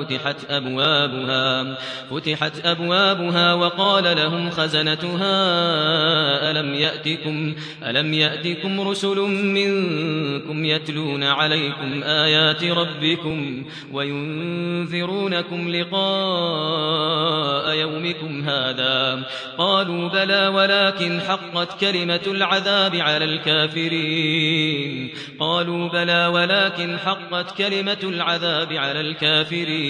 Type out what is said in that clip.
فتحت أبوابها فتحت أبوابها وقال لهم خزنتها ألم يأتكم ألم يأتكم رسل منكم يتلون عليكم آيات ربكم وينذرونكم لقاء يومكم هذا؟ قالوا بلى ولكن حقت كلمة العذاب على الكافرين. قالوا بلى ولكن حقت كلمة العذاب على الكافرين.